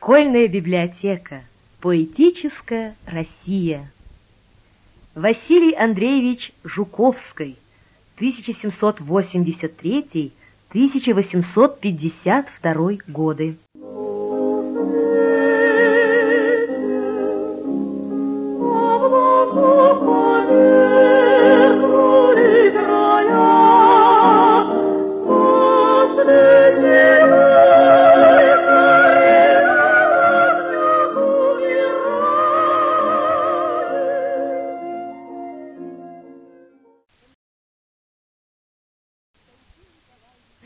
Школьная библиотека. Поэтическая Россия. Василий Андреевич Жуковский. 1783-1852 годы.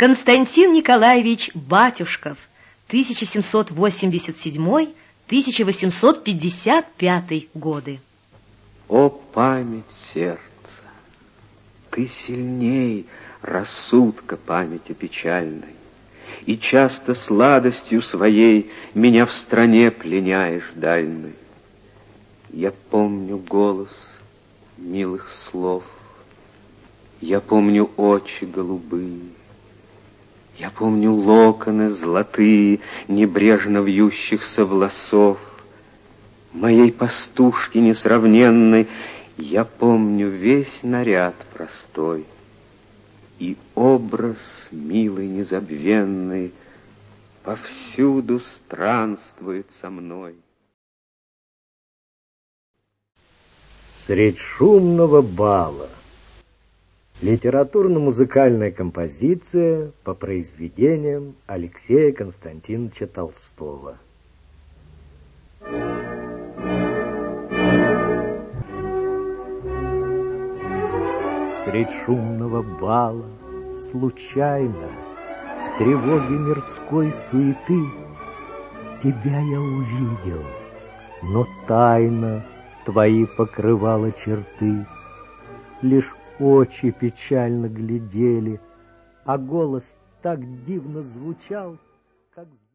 Константин Николаевич Батюшков, 1787-1855 годы. О, память сердца, ты сильней рассудка памяти печальной, И часто сладостью своей Меня в стране пленяешь дальной. Я помню голос милых слов, Я помню очи голубые, я помню локоны золотые, небрежно вьющихся волосов, Моей пастушки несравненной Я помню весь наряд простой И образ милый незабвенный. Повсюду странствует со мной. Средь шумного бала — Литературно-музыкальная композиция по произведениям Алексея Константиновича Толстого. Средь шумного бала, случайно, В тревоге мирской суеты, Тебя я увидел, но тайно Твои покрывала черты. Лишь очи печально глядели, а голос так дивно звучал, как